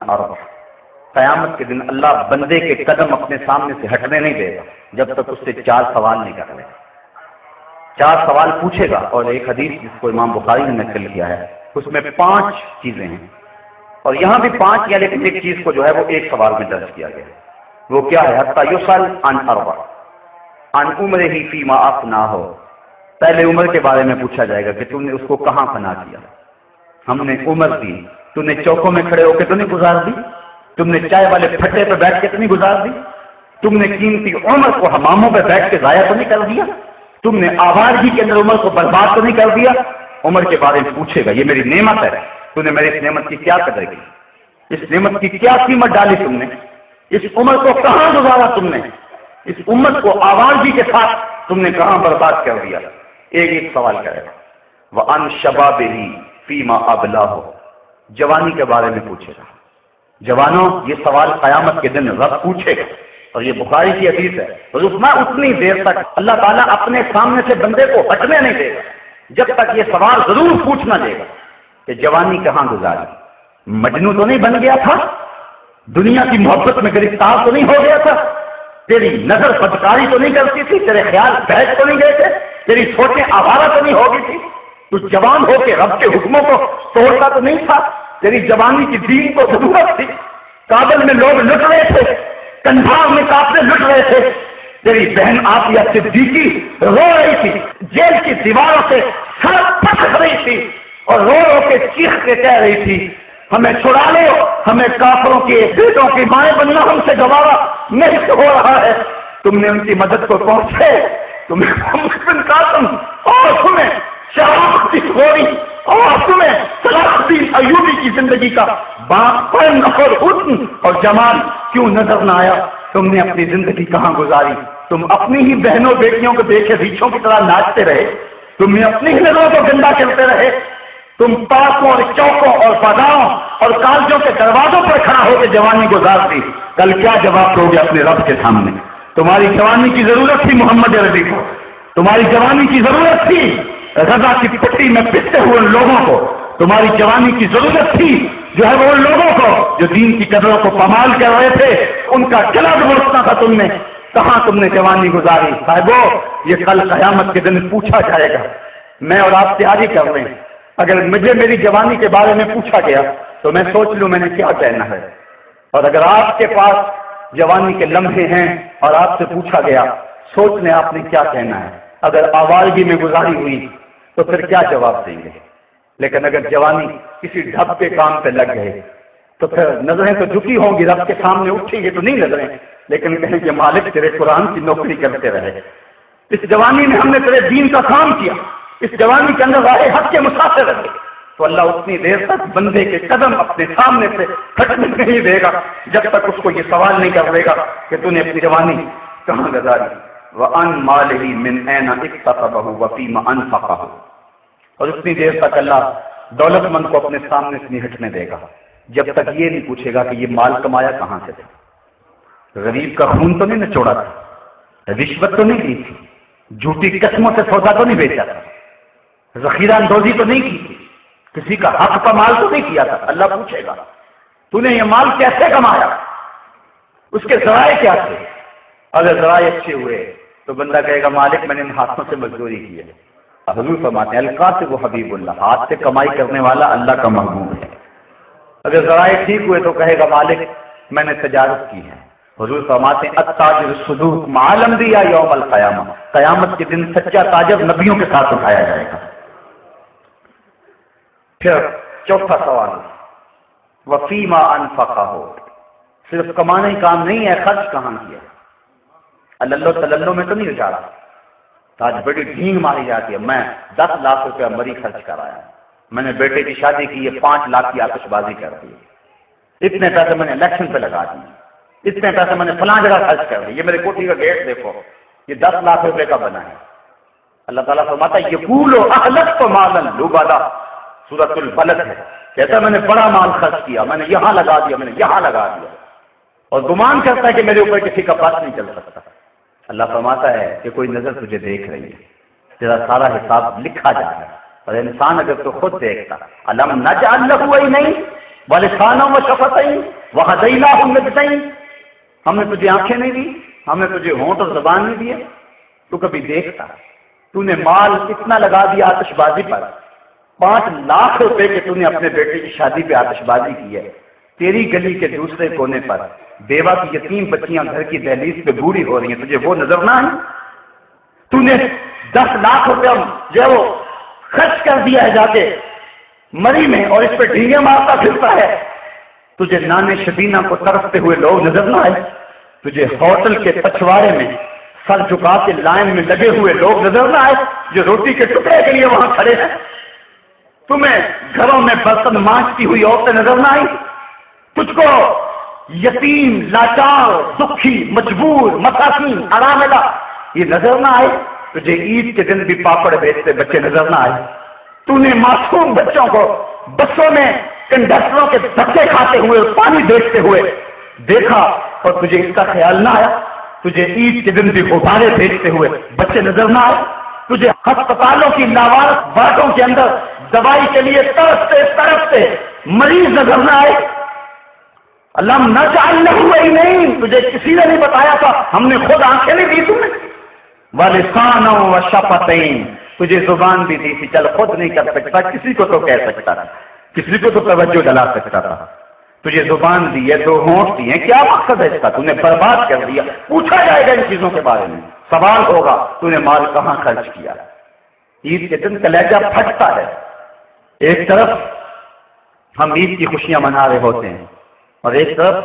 اور قیامت کے دن اللہ بندے کے قدم اپنے سامنے سے ہٹنے نہیں دے گا، جب تک اس سے چار سوال نہیں کر لے چار سوال پوچھے گا اور ایک حدیث جس کو امام بخاری نے نقل کیا ہے، اس میں پانچ چیزیں ہیں۔ اور یہاں بھی پانچ یا لیکن ایک چیز کو جو ہے وہ ایک سوال میں درج کیا گیا۔ وہ کیا ہے؟ حتیٰ یوسل ان اروا ان عمر ہی فیما آپ نہ ہو پہلے عمر کے بارے میں پوچھا جائے گا کہ تم نے اس کو کہاں فنا کیا۔ ہم نے عمر دی۔ تم نے چوکوں میں کھڑے ہو کے تو نہیں گزار دی تم نے چائے والے پھٹے پہ بیٹھ کے تو نہیں گزار دی تم نے قیمتی عمر کو حماموں پہ بیٹھ کے ضائع تو نہیں کر دیا تم نے آوارگی کے اندر عمر کو برباد تو نہیں کر دیا عمر کے بارے میں پوچھے گا یہ میری نعمت ہے تم نے میری اس نعمت کی کیا قدر کی اس نعمت کی کیا قیمت ڈالی تم نے اس عمر کو کہاں گزارا تم نے اس امت کو آوارگی کے ساتھ تم نے کہاں برباد کر دیا ایک ایک سوال کرے گا وہ ان شباب ہی فیما ابلا ہو جوانی کے بارے میں پوچھے گا۔ جوانوں، یہ سوال قیامت کے دن رب پوچھے گا۔ اور یہ بخاری کی حدیث ہے۔ رسما اتنی دیر تک اللہ تعالیٰ اپنے سامنے سے بندے کو ہٹنے نہیں دے گا۔ جب تک یہ سوال ضرور پوچھنا دے گا کہ جوانی کہاں گزاری۔ مجنو تو نہیں بن گیا تھا؟ دنیا کی محبت میں گرفتار تو نہیں ہو گیا تھا؟ تیری نظر بدکاری تو نہیں کرتی تھی؟ تیرے خیال بحث تو نہیں گئے تھے؟ تیری سوچیں آوارہ تو نہیں ہوگی تھی؟ تو جوان ہو کے رب کے حکموں کو توڑتا تو نہیں تھا؟ تیری جوانی کی دین کو ضرورت تھی۔ کابل میں لوگ لٹ رہے تھے کنڈار میں کافلے لٹ رہے تھے۔ تیری بہن آپ یا صدیقی رو رہی تھی، جیل کی دیواروں سے سڑک پھٹ رہی تھی اور رو رو کے چیخ کے کہہ رہی تھی، ہمیں چھڑا لو، ہمیں کافروں کے بیٹوں کی مائیں بننا، ہم سے گوارا نہیں ہو رہا ہے۔ تم نے ان کی مدد کو پہنچے، تمہیں قاسم اور تمہیں شراخت گوری اور صلاح ایوبی کی زندگی کا باپن اور حسن اور جمال، کیوں نظر نہ آیا؟ تم نے اپنی زندگی کہاں گزاری؟ تم اپنی ہی بہنوں بیٹیوں کو دیکھے ریچھوں کی طرح ناچتے رہے۔ تم نے اپنی ہی نظروں کو گندا کرتے رہے۔ تم پارکوں اور چوکوں اور بازاروں اور کالجوں کے دروازوں پر کھڑا ہو کے جوانی گزار دی۔ کل کیا جواب دو گے اپنے رب کے سامنے؟ تمہاری جوانی کی ضرورت تھی محمد ربی کو۔ تمہاری جوانی کی ضرورت تھی۔ رضا کی پٹی میں پستے ہوئے لوگوں کو۔ تمہاری جوانی کی ضرورت تھی جو ہے وہ لوگوں کو جو دین کی قدروں کو پمال کر رہے تھے، ان کا گلا ڈھونسنا تھا تم نے۔ کہاں تم نے جوانی گزاری؟ صاحبو یہ کل قیامت کے دن پوچھا جائے گا۔ میں اور آپ تیاری کر رہے ہیں۔ اگر مجھے میری جوانی کے بارے میں پوچھا گیا تو میں سوچ لوں میں نے کیا کہنا ہے۔ اور اگر آپ کے پاس جوانی کے لمحے ہیں اور آپ سے پوچھا گیا، سوچ لیں آپ نے کیا کہنا ہے۔ اگر آوارگی میں گزاری ہوئی تو پھر کیا جواب دیں گے؟ لیکن اگر جوانی کسی ڈھب کے کام پہ لگ گئے تو پھر نظریں تو جھکی ہوں گی، رب کے سامنے اٹھیں گی تو نہیں نظریں۔ لیکن کہیں کہ مالک تیرے قرآن کی نوکری کرتے رہے۔ اس جوانی میں ہم نے تیرے دین کا کام کیا۔ اس جوانی کے اندر راہ حق کے مسافر رہے تو اللہ اتنی دیر تک بندے کے قدم اپنے سامنے سے کھٹنے نہیں دے گا۔ جب تک اس کو یہ سوال نہیں کر دے گا کہ تو نے اپنی جوانی کہاں گزاری۔ وہ ان مال ہی من اینا اکتسبہ وفیم انفقہ اور اتنی دیر تک اللہ دولت مند کو اپنے سامنے سے نہیں ہٹنے دے گا۔ جب تک یہ نہیں پوچھے گا کہ یہ مال کمایا کہاں سے تھا۔ غریب کا خون تو نہیں نچوڑا تھا، رشوت تو نہیں دی تھی، جھوٹی قسموں سے سودا تو نہیں بیچا تھا، ذخیرہ اندوزی تو نہیں کی تھی، کسی کا حق کا مال تو نہیں کیا تھا۔ اللہ پوچھے گا، تو نے یہ مال کیسے کمایا؟ اس کے ذرائع کیا تھے؟ اگر ذرائع اچھے ہوئے تو بندہ کہے گا، مالک، میں نے ان ہاتھوں سے مزدوری کی ہے۔ حضور فرماتے ہیں القا سے وہ حبیب اللہ، ہاتھ سے کمائی کرنے والا اللہ کا محبوب ہے۔ اگر ذرائع ٹھیک ہوئے تو کہے گا، مالک، میں نے تجارت کی ہے۔ حضور فرماتے ہیں، التاجر الصدوق معلم دیا یوم القیامہ۔ قیامت کے دن سچا تاجر نبیوں کے ساتھ اٹھایا جائے گا۔ پھر چوتھا سوال، وفیما انفقا ہو صرف کمانے کام نہیں ہے، خرچ کہاں کیا؟ اللہ تلو میں تو نہیں اچارا آج بڑی ڈھینگ ماری جاتی ہے۔ میں دس لاکھ روپیہ مری خرچ کرایا۔ میں نے بیٹے کی شادی کی، یہ پانچ لاکھ کی آتش بازی کر دی۔ اتنے پیسے میں نے الیکشن پہ لگا دیے اتنے پیسے میں نے فلاں جگہ خرچ کر دی۔ یہ میرے کوٹھی کا گیٹ دیکھو۔ یہ دس لاکھ روپے کا بنا ہے۔ اللہ تعالیٰ فرماتا ہے یہ پھولو اہلت کو مالن ڈوبادا سورت البلد ہے کہتا میں نے بڑا مال خرچ کیا۔ میں نے یہاں لگا دیا، میں نے یہاں لگا دیا۔ اور گمان کرتا ہے کہ میرے اوپر کسی کا پاس نہیں چل سکتا۔ اللہ فرماتا ہے کہ کوئی نظر تجھے دیکھ رہی ہے۔ تیرا سارا حساب لکھا جا رہا ہے۔ اور انسان اگر تو خود دیکھتا، علم نہ جان لگو ہی نہیں والے خانوں میں شفت وہ ہدیلا ہوں میں ہم نے تجھے آنکھیں نہیں دی، ہم نے تجھے ہونٹ اور زبان نہیں دیے۔ تو کبھی دیکھتا تو نے مال اتنا لگا دیا آتش بازی پر۔ پانچ لاکھ روپے کے تو نے اپنے بیٹے کی شادی پہ آتش بازی کی ہے۔ تیری گلی کے دوسرے کونے پر بیوہ کی یتیم بچیاں گھر کی دہلیز پہ بوڑھی ہو رہی ہیں، تجھے وہ نظر نہ آئی؟ تو نے دس لاکھ روپے جو وہ خرچ کر دیا ہے جا کے۔ مری میں اور اس پہ ڈھینگے مارتا پھرتا ہے۔ تجھے نانے شبینہ کو ترستے ہوئے لوگ نظر نہ آئے۔ تجھے ہوٹل کے پچھواڑے میں سر جھکا کے لائن میں لگے ہوئے لوگ نظر نہ آئے۔ جو روٹی کے ٹکڑے کے لیے وہاں کھڑے ہیں۔ تمہیں گھروں میں برتن مانچتی ہوئی عورتیں نظر نہ آئی تجھ کو یتیم لاچار دکھی مجبور، مساکین آرام یہ نظر نہ آئے، تجھے عید کے دن بھی پاپڑ بیچتے بچے نظر نہ آئے۔ تو نے معصوم بچوں کو بسوں میں کنڈکٹروں کے دھکے کھاتے ہوئے پانی بیچتے ہوئے دیکھا اور تجھے اس کا خیال نہ آیا۔ تجھے عید کے دن بھی غبارے بیچتے ہوئے بچے نظر نہ آئے۔ تجھے ہسپتالوں کی لاوارس باٹوں کے اندر دوائی کے لیے ترستے ترستے مریض نظر نہ آئے۔ اللہ نہ جاننا ہوا ہی نہیں تجھے کسی نے نہیں بتایا تھا. ہم نے خود آنکھیں نہیں دی تمہیں. والسان و شفتین. تجھے زبان بھی دی تھی. چل خود نہیں کر سکتا. کسی کو تو کہہ سکتا تھا. کسی کو تو توجہ ڈلا سکتا تھا. تجھے زبان دی ہے. دو ہونٹ دی ہے کیا مقصد ہے اس کا؟ تھی برباد کر دیا. پوچھا جائے گا ان چیزوں کے بارے میں. سوال ہوگا. تو نے مال کہاں خرچ کیا؟ عید کے دن کلیجہ پھٹتا ہے. ایک طرف ہم عید کی خوشیاں منا رہے ہوتے ہیں. اور ایک طرف